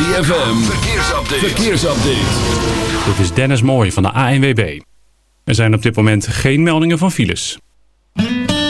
ZFM, verkeersupdate. verkeersupdate. Dit is Dennis Mooij van de ANWB. Er zijn op dit moment geen meldingen van files.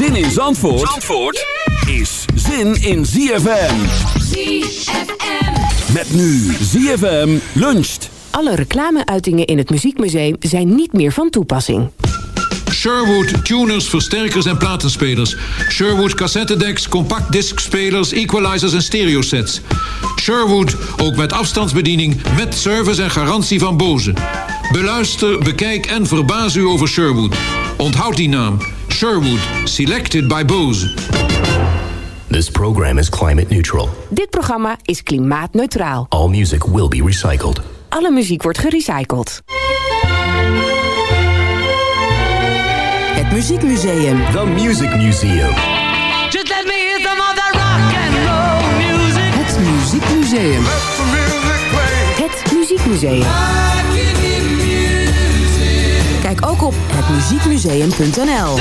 Zin in Zandvoort, Zandvoort is zin in ZFM. ZFM. Met nu ZFM luncht. Alle reclameuitingen in het Muziekmuseum zijn niet meer van toepassing. Sherwood tuners, versterkers en platenspelers. Sherwood cassettedecks, compact discspelers, equalizers en stereosets. Sherwood ook met afstandsbediening, met service en garantie van Bose. Beluister, bekijk en verbaas u over Sherwood. Onthoud die naam. Sherwood, selected by Bose. This program is climate neutral. Dit programma is klimaatneutraal. All music will be recycled. Alle muziek wordt gerecycled. Het Muziekmuseum. The Music Museum. Just let me hear some of that rock and roll music. Het Muziekmuseum. Het Muziekmuseum. Kijk ook op hetmuziekmuseum.nl.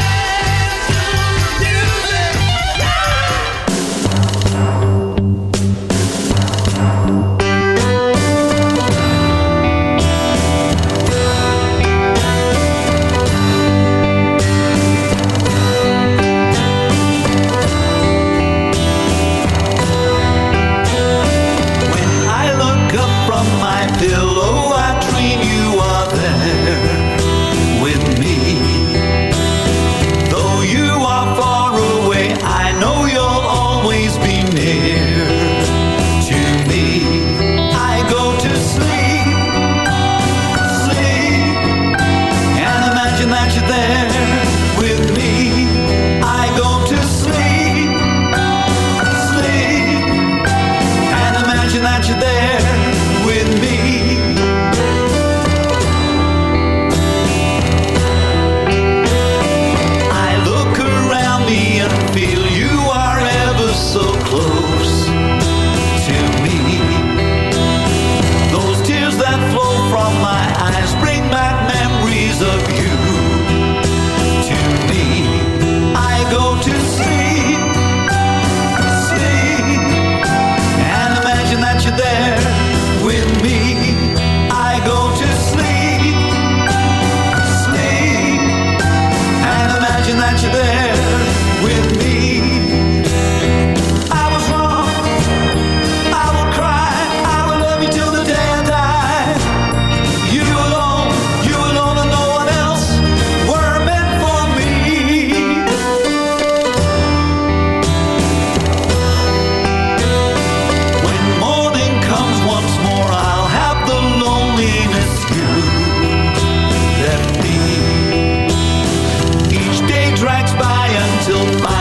drags by until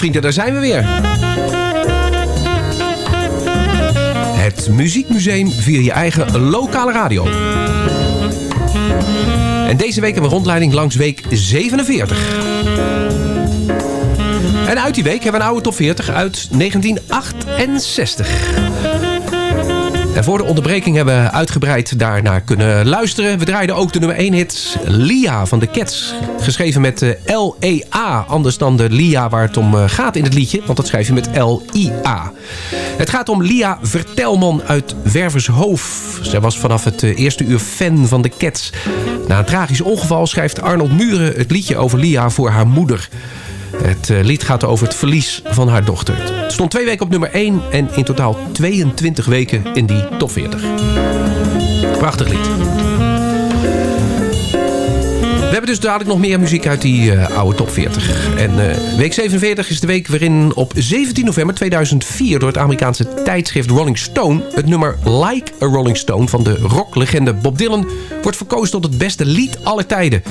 muziekvrienden, daar zijn we weer. Het Muziekmuseum via je eigen lokale radio. En deze week hebben we rondleiding langs week 47. En uit die week hebben we een oude top 40 uit 1968. En voor de onderbreking hebben we uitgebreid daarnaar kunnen luisteren. We draaiden ook de nummer 1 hit Lia van de Cats. Geschreven met eh, L-E-A. Anders dan de Lia waar het om eh, gaat in het liedje. Want dat schrijf je met L-I-A. Het gaat om Lia Vertelman uit Wervershoof. Zij was vanaf het eh, eerste uur fan van de Cats. Na een tragisch ongeval schrijft Arnold Muren het liedje over Lia voor haar moeder. Het lied gaat over het verlies van haar dochter. Stond twee weken op nummer 1 en in totaal 22 weken in die top 40. Prachtig lied. We hebben dus dadelijk nog meer muziek uit die eh, oude top 40. En eh, week 47 is de week waarin op 17 november 2004... door het Amerikaanse tijdschrift Rolling Stone... het nummer Like a Rolling Stone van de rocklegende Bob Dylan... wordt verkozen tot het beste lied aller tijden.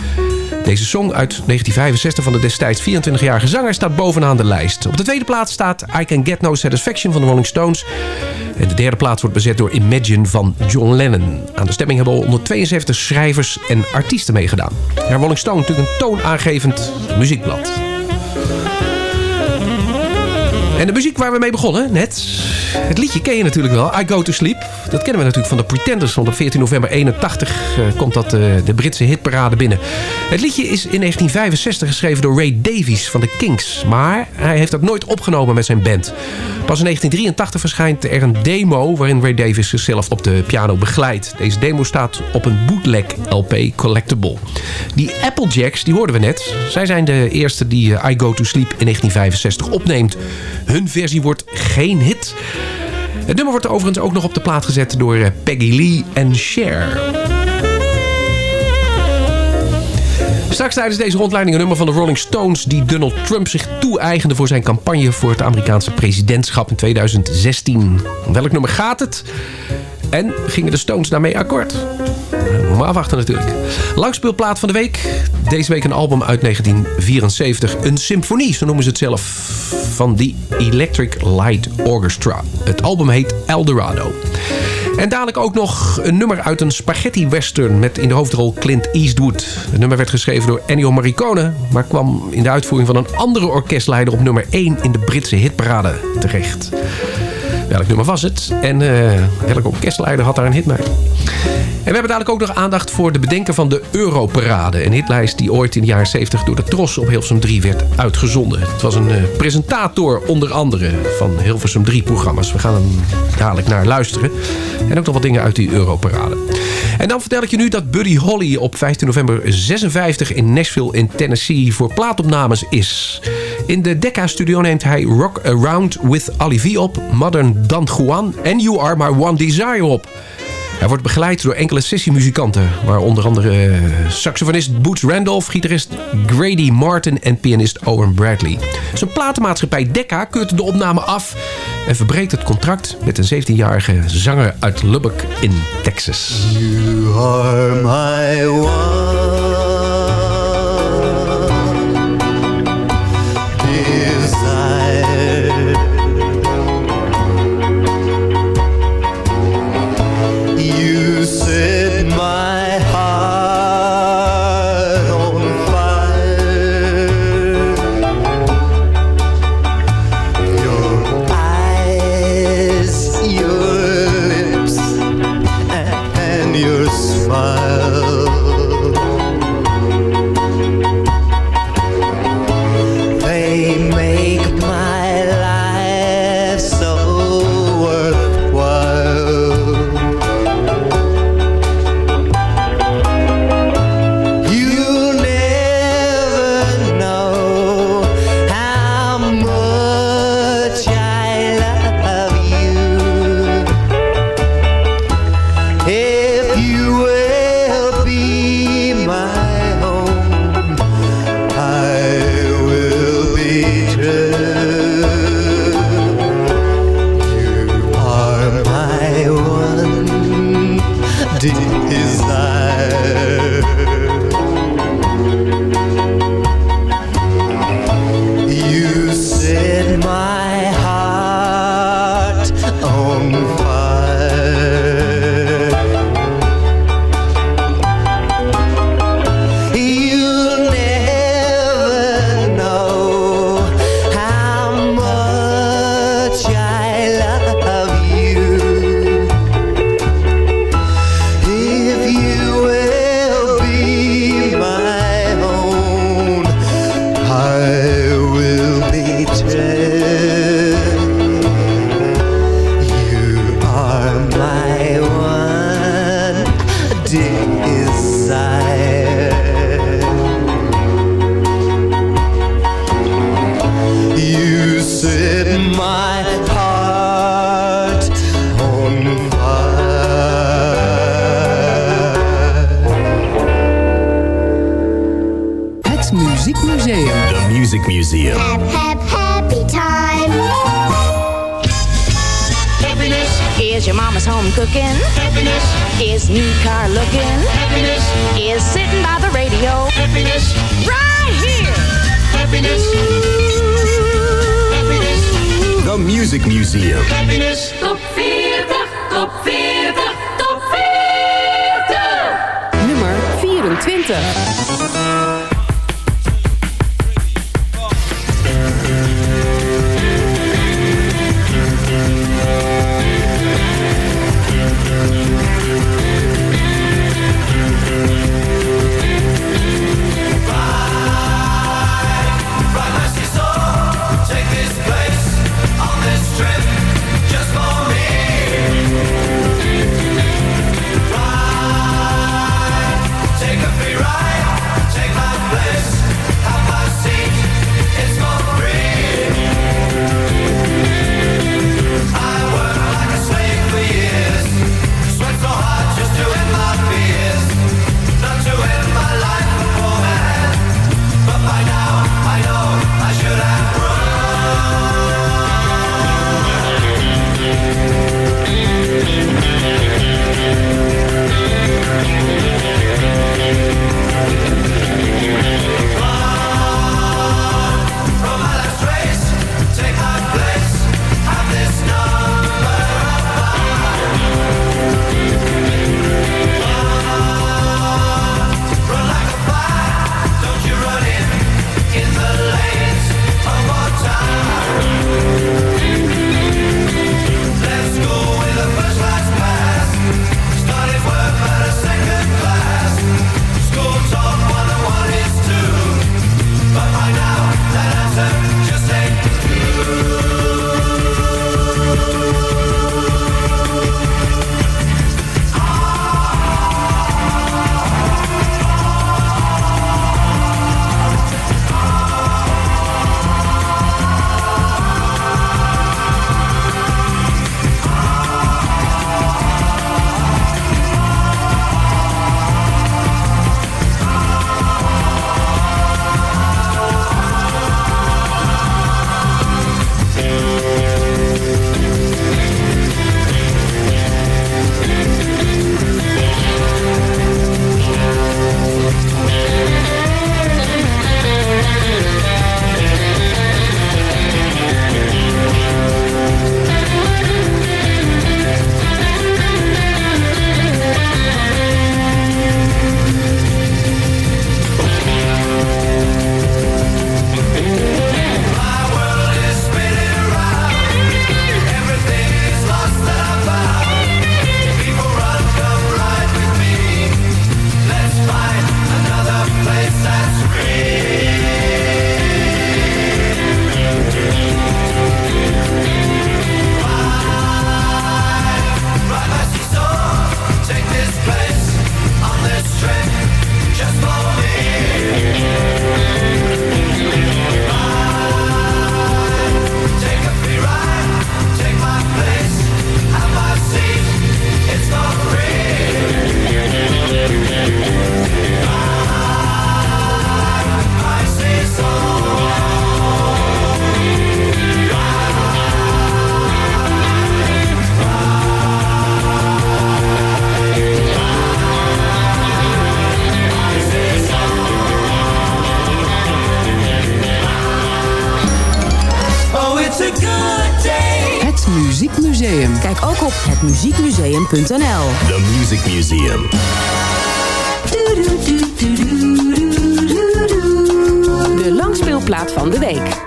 Deze song uit 1965 van de destijds 24-jarige zanger staat bovenaan de lijst. Op de tweede plaats staat I Can Get No Satisfaction van de Rolling Stones. En de derde plaats wordt bezet door Imagine van John Lennon. Aan de stemming hebben al 172 schrijvers en artiesten meegedaan. Ja, Rolling Stone natuurlijk een toonaangevend muziekblad. En de muziek waar we mee begonnen, net. Het liedje ken je natuurlijk wel, I Go To Sleep. Dat kennen we natuurlijk van de Pretenders. Want op 14 november 81 eh, komt dat eh, de Britse hitparade binnen. Het liedje is in 1965 geschreven door Ray Davies van de Kinks. Maar hij heeft dat nooit opgenomen met zijn band. Pas in 1983 verschijnt er een demo... waarin Ray Davies zichzelf op de piano begeleidt. Deze demo staat op een bootleg LP Collectible. Die Applejacks, die hoorden we net. Zij zijn de eerste die eh, I Go To Sleep in 1965 opneemt. Hun versie wordt geen hit. Het nummer wordt overigens ook nog op de plaat gezet door eh, Peggy Lee en Cher. Straks tijdens deze rondleiding een nummer van de Rolling Stones... die Donald Trump zich toe-eigende voor zijn campagne... voor het Amerikaanse presidentschap in 2016. Om welk nummer gaat het? En gingen de Stones daarmee akkoord? Maar afwachten natuurlijk. Langspeelplaat van de week. Deze week een album uit 1974. Een symfonie, zo noemen ze het zelf. Van The Electric Light Orchestra. Het album heet Eldorado. En dadelijk ook nog een nummer uit een spaghetti western... met in de hoofdrol Clint Eastwood. Het nummer werd geschreven door Ennio Morricone... maar kwam in de uitvoering van een andere orkestleider... op nummer 1 in de Britse hitparade terecht. Welk nummer was het? En welke orkestleider had daar een hit mee? En we hebben dadelijk ook nog aandacht voor de bedenker van de Europarade. Een hitlijst die ooit in de jaren 70 door de Tros op Hilversum 3 werd uitgezonden. Het was een uh, presentator onder andere van Hilversum 3 programma's. We gaan hem dadelijk naar luisteren. En ook nog wat dingen uit die Europarade. En dan vertel ik je nu dat Buddy Holly op 15 november 56 in Nashville in Tennessee voor plaatopnames is. In de Decca-studio neemt hij Rock Around with V op, Modern Dan Juan en You Are My One Desire op. Hij wordt begeleid door enkele sessiemuzikanten, waar onder andere saxofonist Boots Randolph, gitarist Grady Martin en pianist Owen Bradley. Zijn platenmaatschappij Decca keurt de opname af en verbreekt het contract met een 17-jarige zanger uit Lubbock in Texas. You are my one is www.muziekmuseum.nl The Music Museum. De langspeelplaat van de week.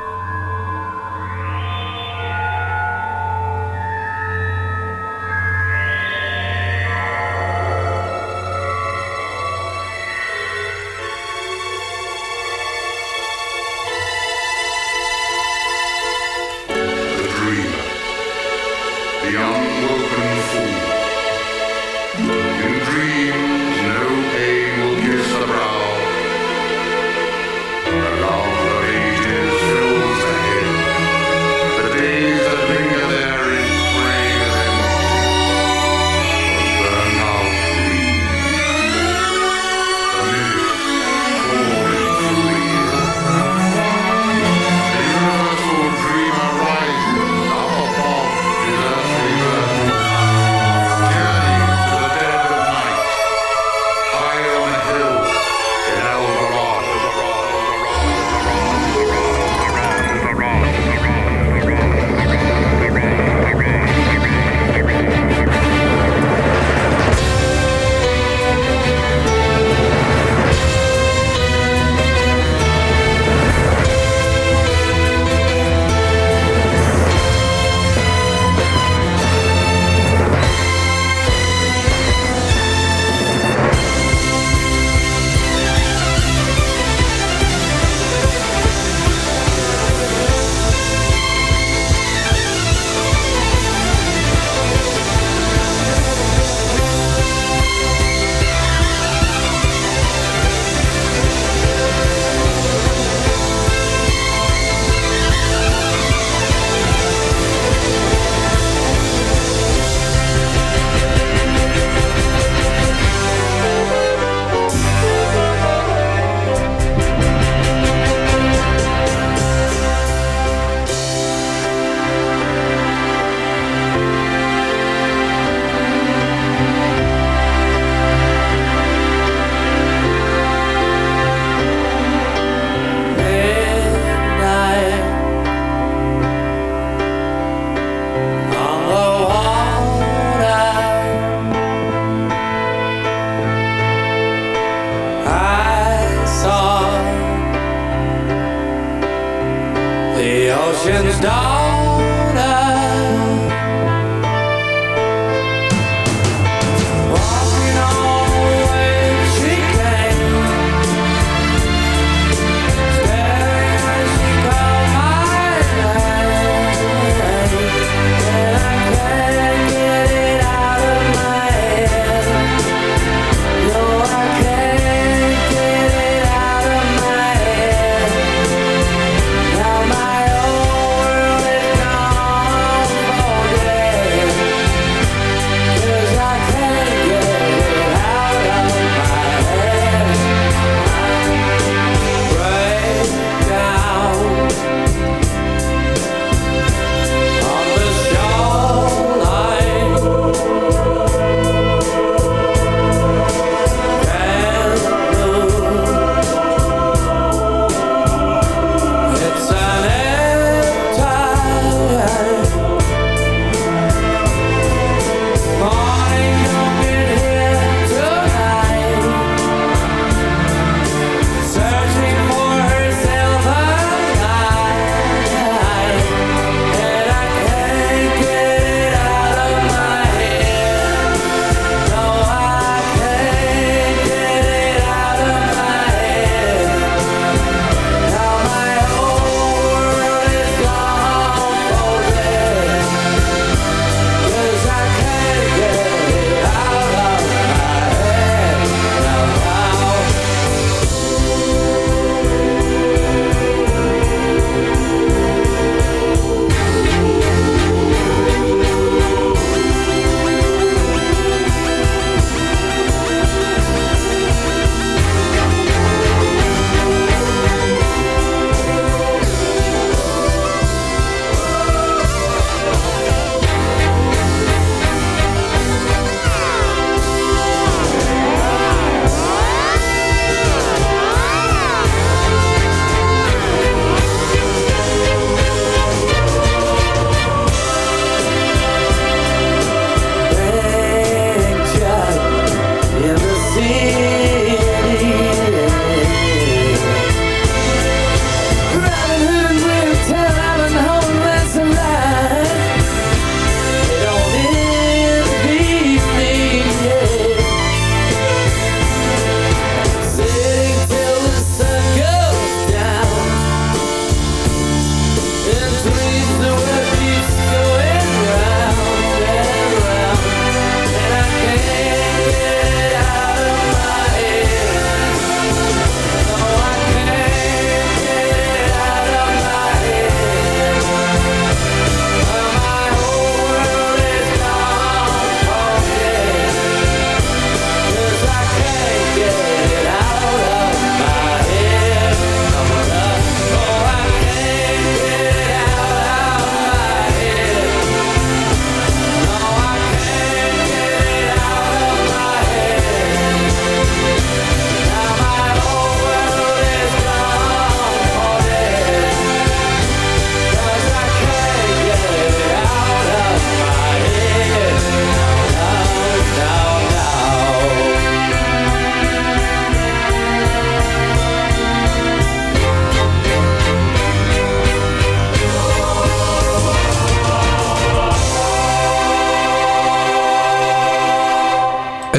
The woken fool.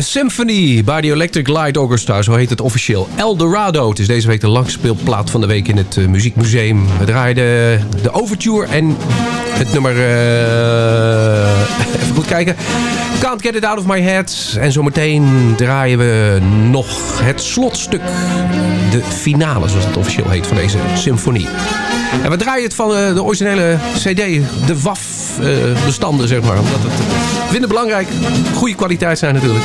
Symphony by the Electric Light Orchestra, zo heet het officieel. Eldorado, het is deze week de langspeelplaat van de week in het eh, Muziekmuseum. We draaiden de Overture en het nummer... eh, even goed kijken. Can't Get It Out of My Head. En zometeen draaien we nog het slotstuk. De finale, zoals het officieel heet, van deze symfonie. En we draaien het van eh, de originele cd, de WAF-bestanden, zeg maar. Omdat het, vinden belangrijk. Goede kwaliteit zijn natuurlijk.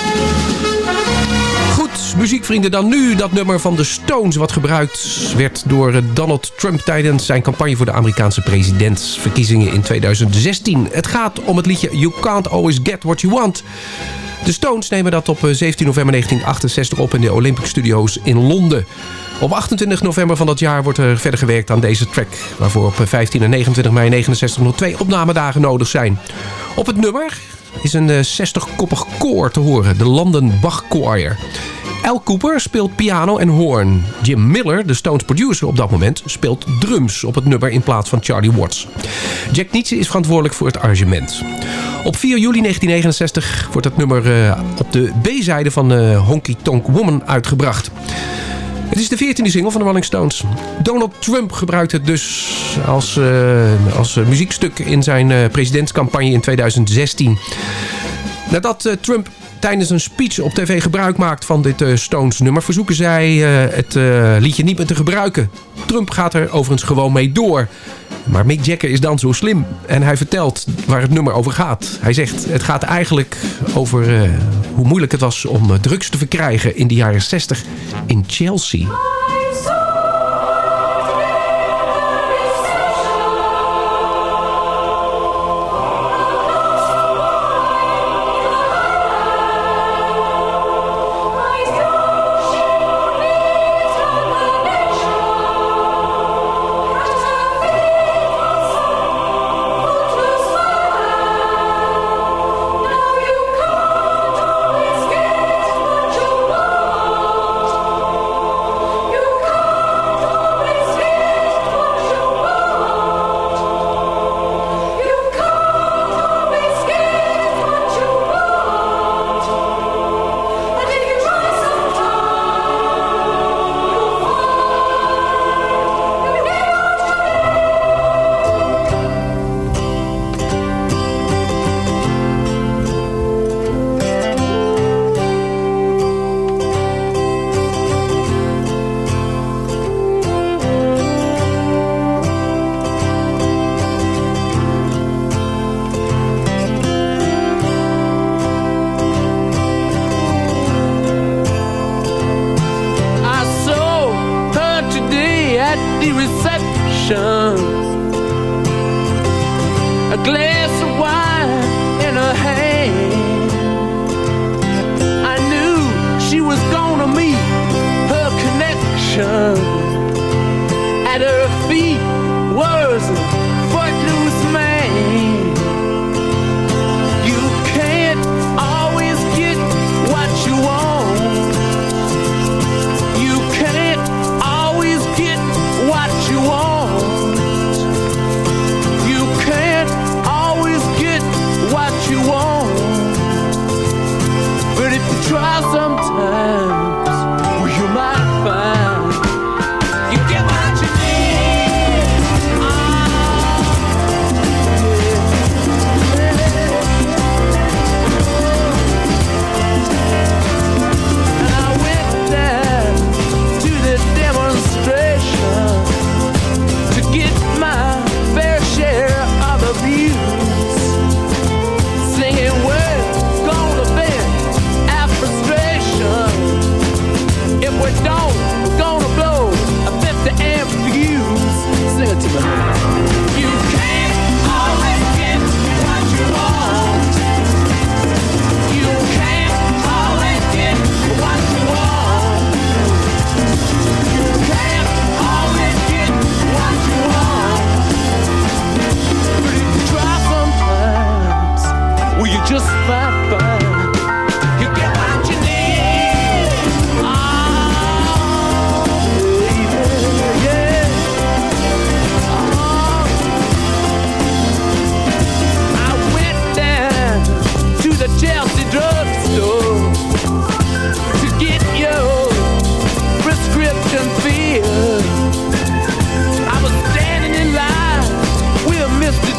Muziekvrienden, dan nu dat nummer van de Stones... wat gebruikt werd door eh, Donald Trump tijdens zijn campagne... voor de Amerikaanse presidentsverkiezingen in 2016. Het gaat om het liedje You Can't Always Get What You Want... De Stones nemen dat op eh, 17 november 1968 op in de Olympic Studios in Londen. Op 28 november van dat jaar wordt er verder gewerkt aan deze track... waarvoor op 15 en 29 mei 69 nog twee opnamedagen nodig zijn. Op het nummer is een 60-koppig koor te horen, de London Bach Choir. Al Cooper speelt piano en hoorn. Jim Miller, de Stones producer op dat moment, speelt drums op het nummer in plaats van Charlie Watts. Jack Nietzsche is verantwoordelijk voor het arrangement. Op 4 juli 1969 wordt het nummer eh, op de B-zijde van eh, Honky Tonk Woman uitgebracht. Het is de 14e single van de Rolling Stones. Donald Trump gebruikt het dus als, eh, als muziekstuk in zijn presidentscampagne in 2016. Nadat Trump tijdens een speech op tv gebruik maakt van dit eh, Stones nummer... verzoeken zij eh, het eh, liedje niet meer te gebruiken. Trump gaat er overigens gewoon mee door. Maar Mick Jagger is dan zo slim en hij vertelt waar het nummer over gaat. Hij zegt, het gaat eigenlijk over hoe moeilijk het was om drugs te verkrijgen in de jaren 60 in Chelsea.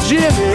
Jimmy.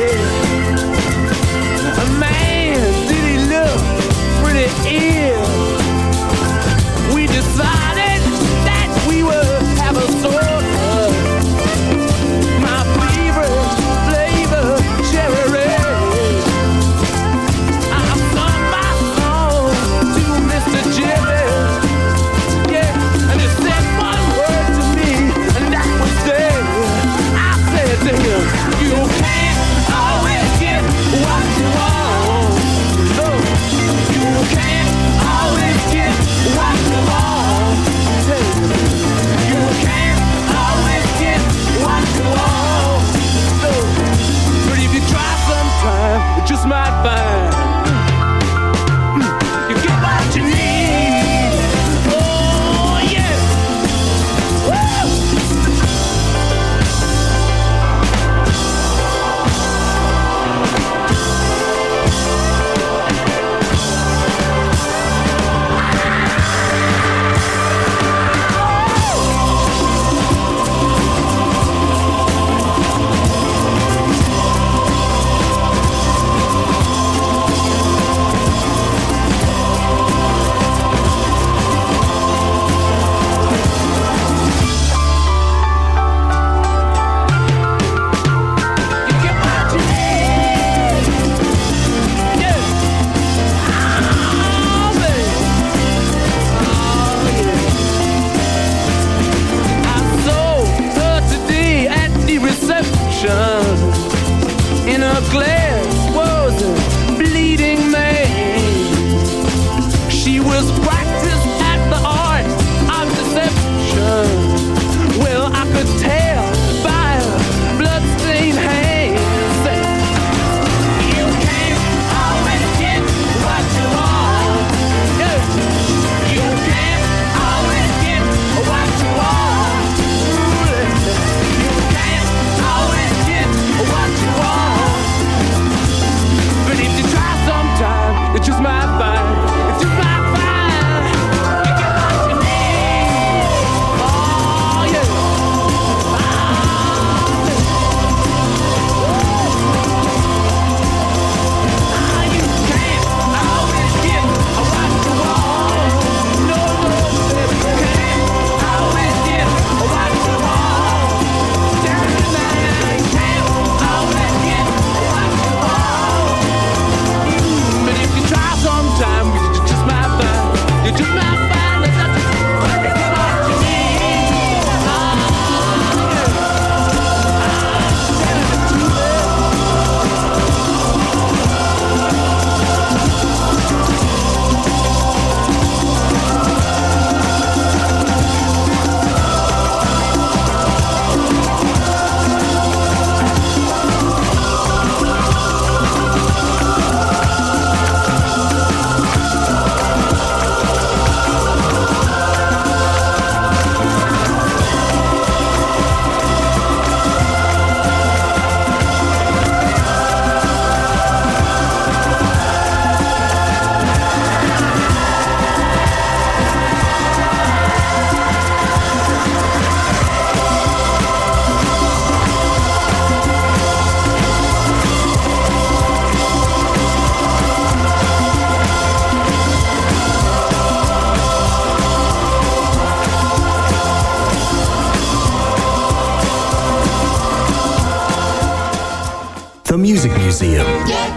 Museum.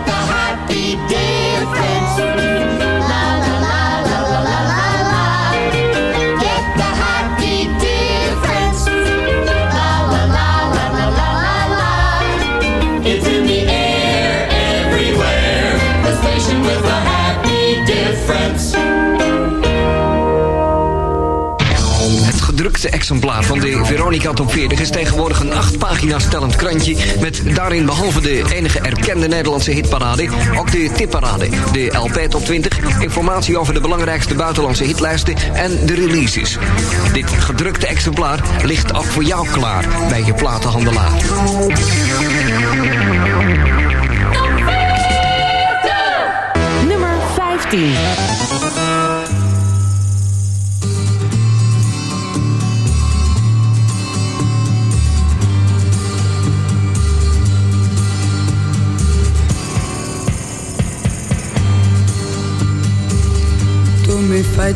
exemplaar van de Veronica Top 40 is tegenwoordig een acht pagina tellend krantje... met daarin behalve de enige erkende Nederlandse hitparade... ook de tipparade, de LP Top 20... informatie over de belangrijkste buitenlandse hitlijsten en de releases. Dit gedrukte exemplaar ligt ook voor jou klaar bij je platenhandelaar.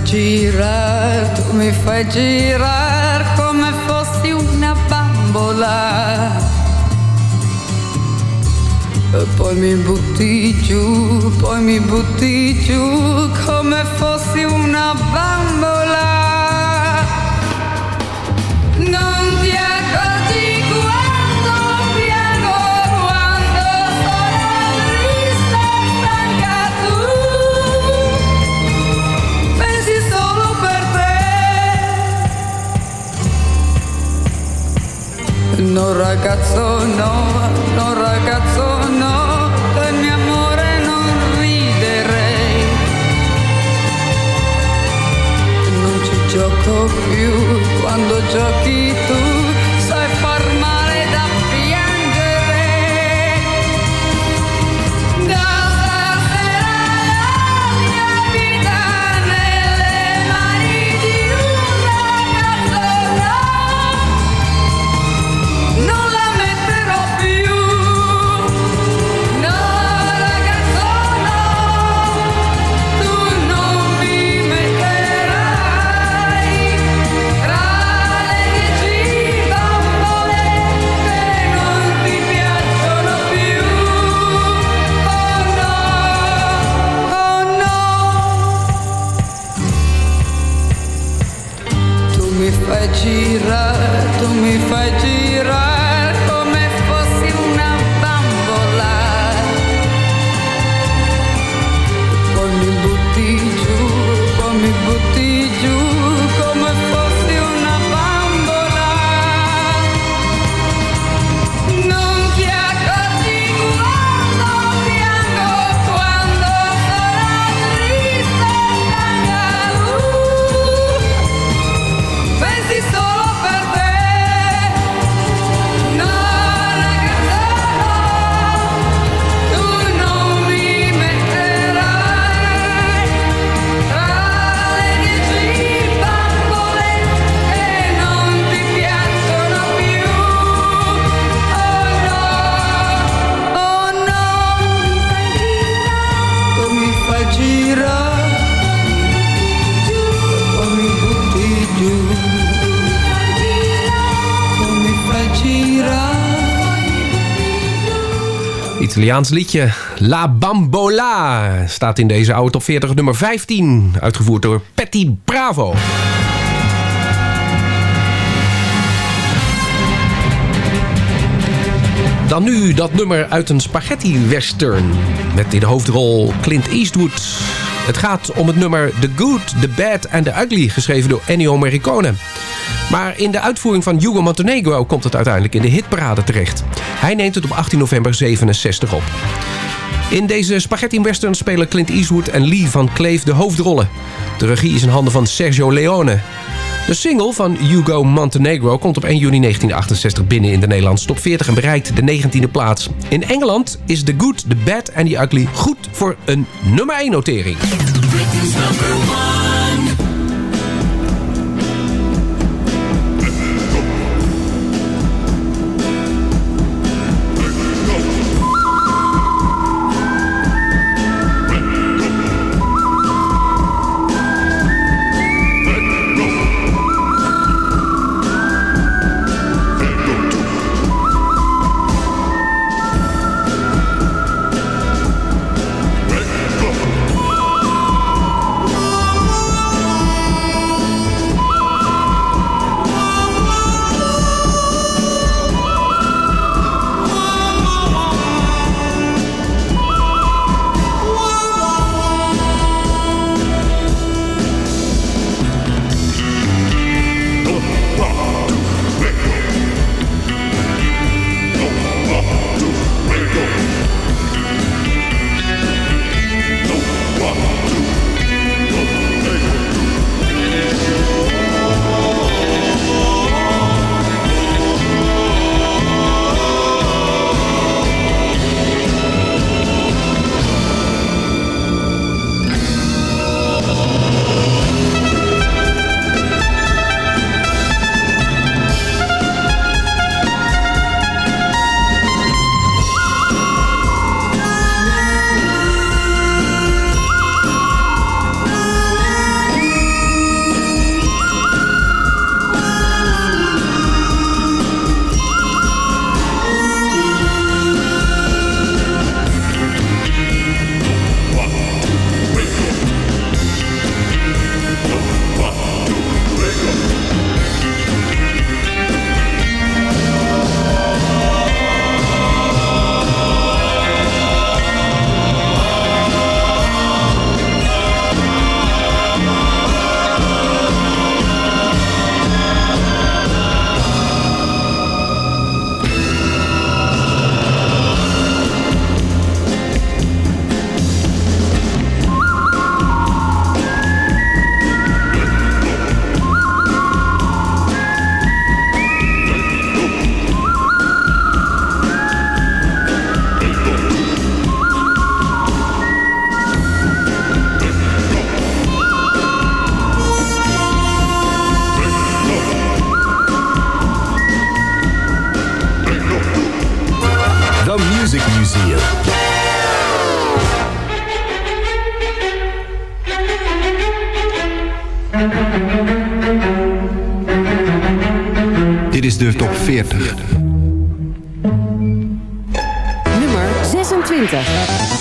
girar, tu mi fai girar come fossi una bambola. E poi mi butti giù, poi mi butti giù come fossi una bambola. ragazzo no, no ragazzo no, del mio amore non riderei. Non ci gioco più quando giochi tu. Italiaans liedje La Bambola staat in deze top 40 op nummer 15. Uitgevoerd door Patty Bravo. Dan nu dat nummer uit een spaghetti-western. Met in de hoofdrol Clint Eastwood. Het gaat om het nummer The Good, The Bad and The Ugly... geschreven door Ennio Morricone. Maar in de uitvoering van Hugo Montenegro komt het uiteindelijk in de hitparade terecht. Hij neemt het op 18 november 67 op. In deze spaghetti-western spelen Clint Eastwood en Lee van Cleef de hoofdrollen. De regie is in handen van Sergio Leone. De single van Hugo Montenegro komt op 1 juni 1968 binnen in de Nederlandse top 40 en bereikt de 19e plaats. In Engeland is The Good, The Bad and The Ugly goed voor een nummer 1 notering. Music Museum. Dit is de top 40. Nummer 26.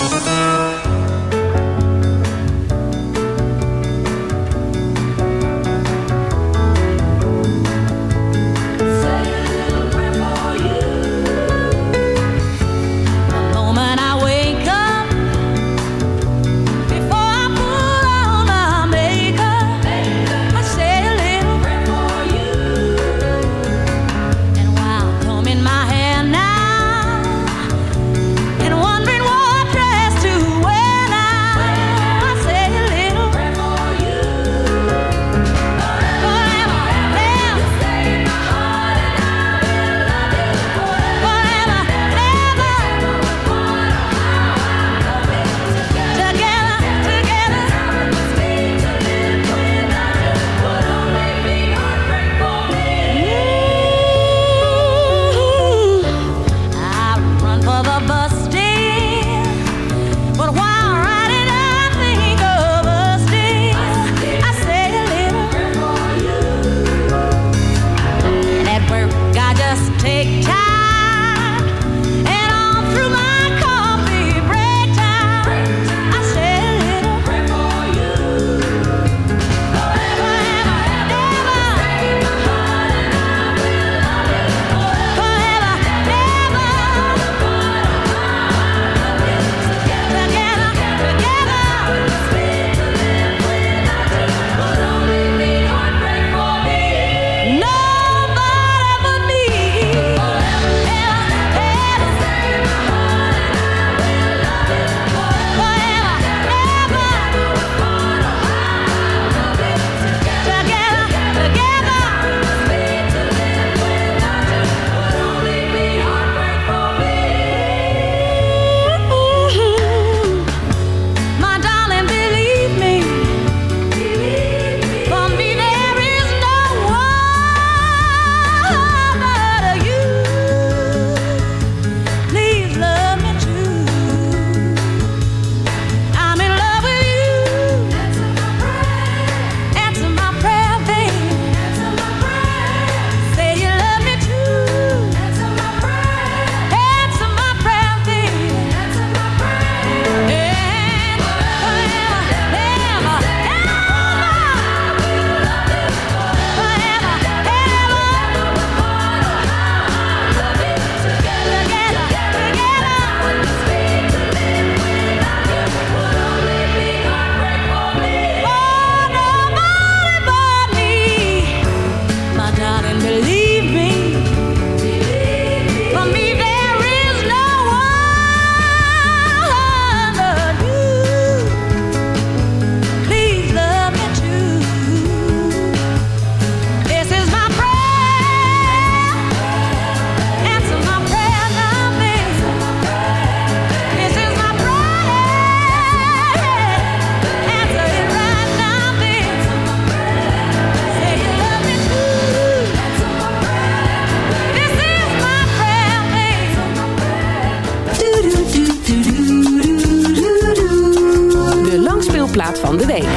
gast van de week.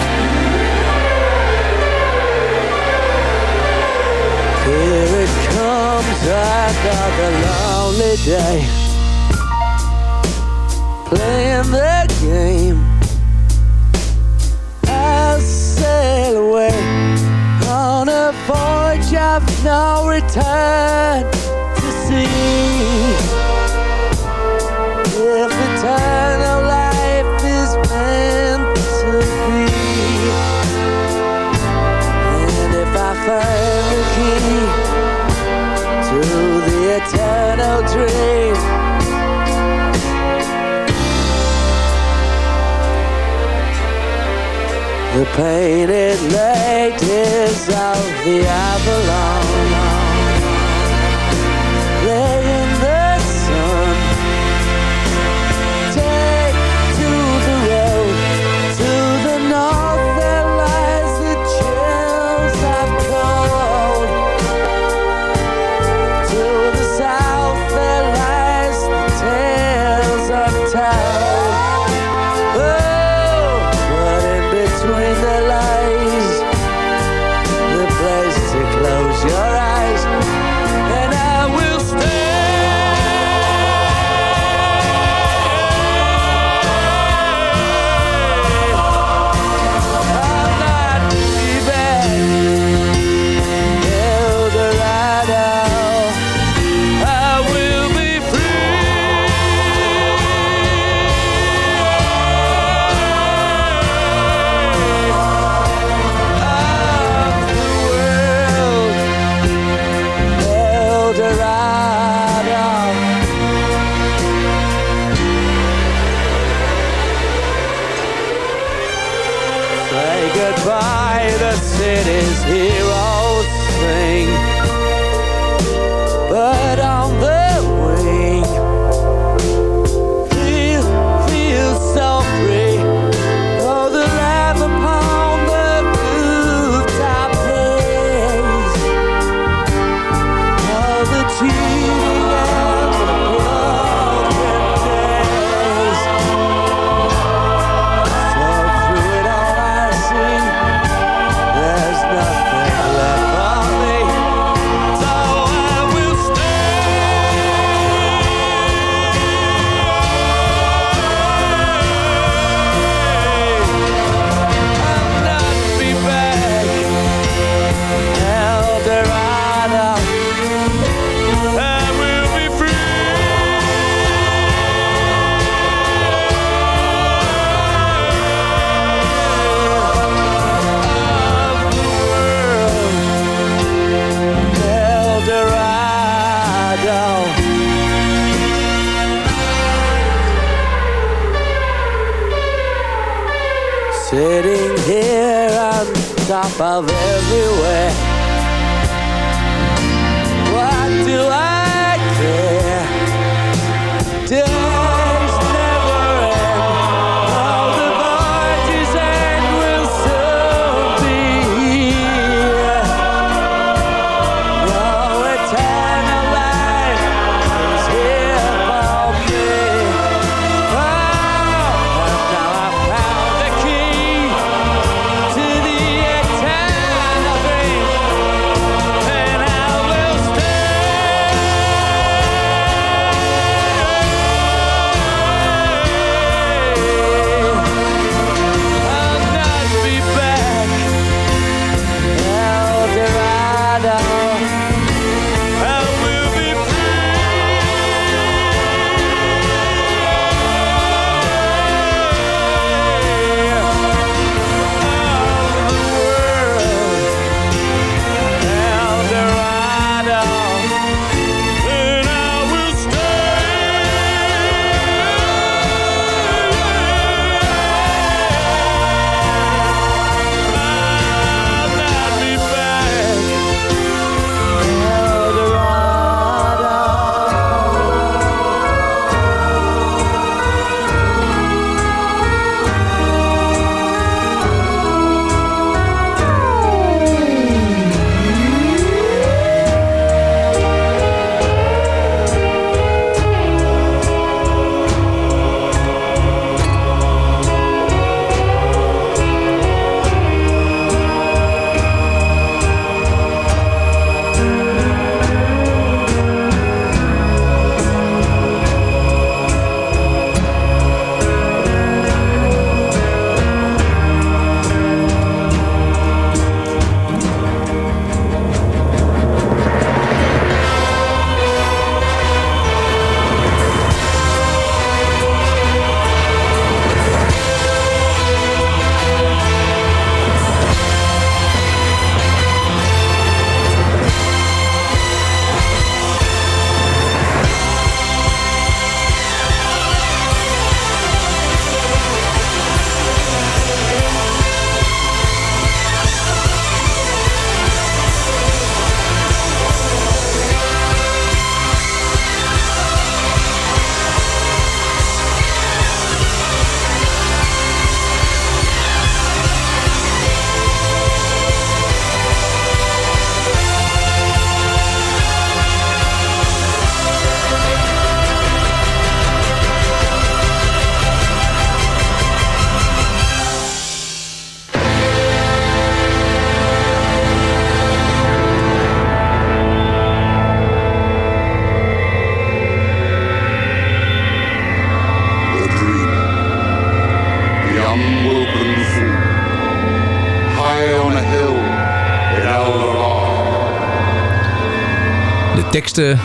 Here it comes another lonely day. Playing the game. I'll sail away On a voyage of no return to sea. painted lake is of the avalanche.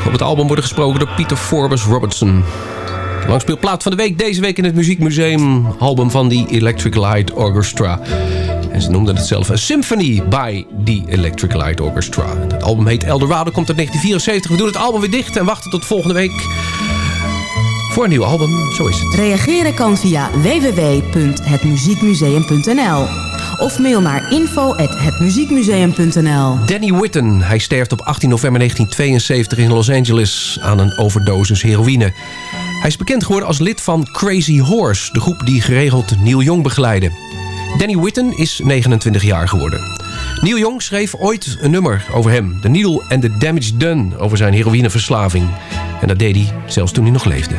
Op het album worden gesproken door Peter Forbes Robertson. Langspeelplaat van de week deze week in het Muziekmuseum. Album van The Electric Light Orchestra. En ze noemden het zelf een symphony by The Electric Light Orchestra. Het album heet Eldorado, komt uit 1974. We doen het album weer dicht en wachten tot volgende week voor een nieuw album. Zo is het. Reageren kan via www.hetmuziekmuseum.nl of mail naar info.hetmuziekmuseum.nl Danny Whitten. Hij sterft op 18 november 1972 in Los Angeles aan een overdosis heroïne. Hij is bekend geworden als lid van Crazy Horse, de groep die geregeld Neil Young begeleidde. Danny Whitten is 29 jaar geworden. Neil Young schreef ooit een nummer over hem, The Needle and the Damage Done, over zijn heroïneverslaving. En dat deed hij zelfs toen hij nog leefde.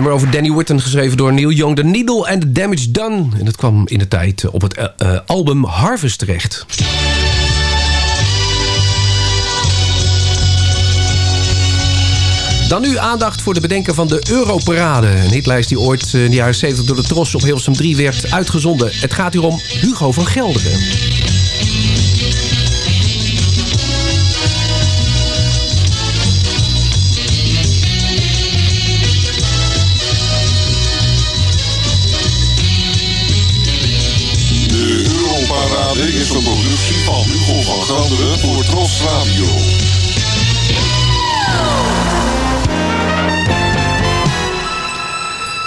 Nummer over Danny Whitten, geschreven door Neil Young. The Needle and the Damage Done. En dat kwam in de tijd op het eh, eh, album Harvest terecht. Dan nu aandacht voor de bedenker van de Europarade. Een hitlijst die ooit eh, in de jaren 70 door de Tros op Hilversum 3 werd uitgezonden. Het gaat hier om Hugo van Gelderen. Is een productie van Hugo van Gelderen voor Tros Radio.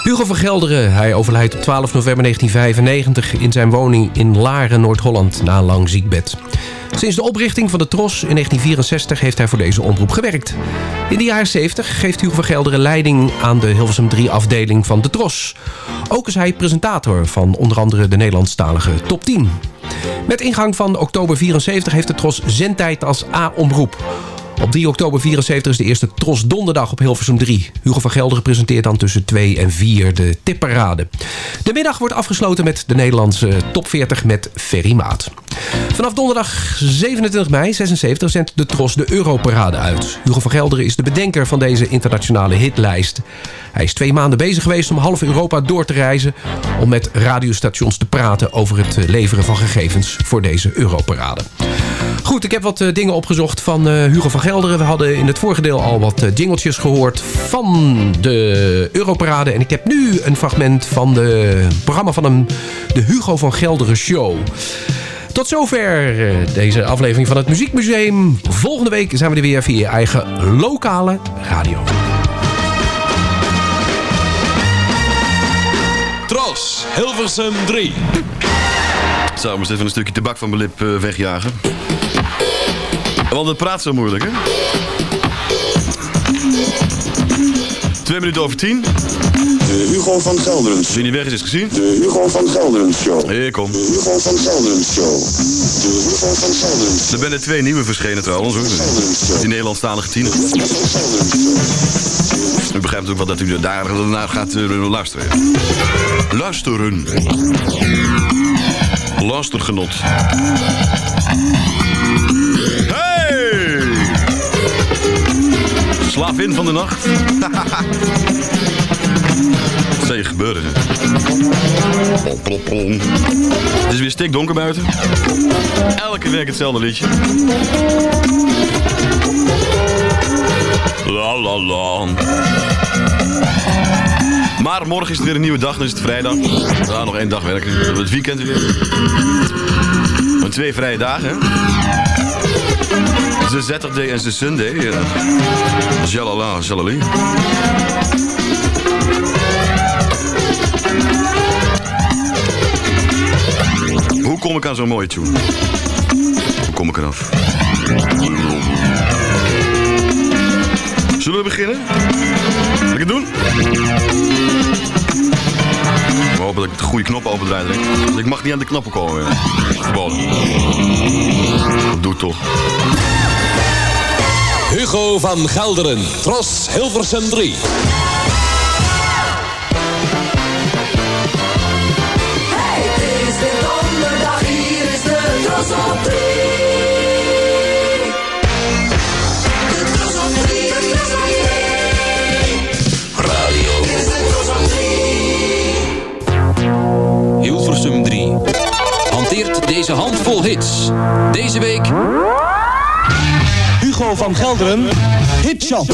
Hugo van Gelderen, hij overlijdt op 12 november 1995 in zijn woning in Laren, Noord-Holland, na een lang ziekbed. Sinds de oprichting van de TROS in 1964 heeft hij voor deze omroep gewerkt. In de jaren 70 geeft Hugo van Gelderen leiding aan de Hilversum 3 afdeling van de TROS. Ook is hij presentator van onder andere de Nederlandstalige Top 10. Met ingang van oktober 74 heeft de TROS zendtijd als A-omroep. Op 3 oktober 74 is de eerste Tros Donderdag op Hilversum 3. Hugo van Gelderen presenteert dan tussen 2 en 4 de tipparade. De middag wordt afgesloten met de Nederlandse top 40 met Ferry Maat. Vanaf donderdag 27 mei 76 zendt de Tros de Europarade uit. Hugo van Gelderen is de bedenker van deze internationale hitlijst. Hij is twee maanden bezig geweest om half Europa door te reizen... om met radiostations te praten over het eh, leveren van gegevens voor deze Europarade. Goed, ik heb wat eh, dingen opgezocht van eh, Hugo van Gelderen. We hadden in het vorige deel al wat jingletjes gehoord van de Europarade. En ik heb nu een fragment van het programma van hem, de Hugo van Gelderen Show. Tot zover eh, deze aflevering van het Muziekmuseum. Volgende week zijn we er weer via je eigen lokale radio. Tros, Hilversum 3. Zou eens even een stukje tabak van mijn lip eh, wegjagen. Want het praat zo moeilijk, hè? Twee minuten over tien. De Hugo van Gelderen. Wie niet weg is, is gezien. De Hugo van Gelderen Show. Hier kom. De Hugo van Gelderen Show. De Hugo van Gelderen Er zijn er twee nieuwe verschenen trouwens. Hoor. Die Nederlandstalige tiener. U begrijpt ook wel dat u daar naar gaat eh, luisteren. Luisteren. Luistergenot. Hey! Slavin van de nacht. Gebeuren? Het is weer stikdonker buiten. Elke week hetzelfde liedje. La la la. Maar morgen is het weer een nieuwe dag, dan is het vrijdag. Gaan nog één dag werken. Het weekend weer. Maar twee vrije dagen? De Saturday en de Sunday. Ja. Jalala. Kom ik aan zo'n mooie tune? Kom ik eraf? Zullen we beginnen? Zal ik het doen? We hopen dat ik de goede knop opendraai. Want Ik mag niet aan de knoppen komen. Dat doe toch. Hugo van Gelderen, Tros Hilversum 3. Deze handvol hits. Deze week... Hugo van Gelderen, Hitshot.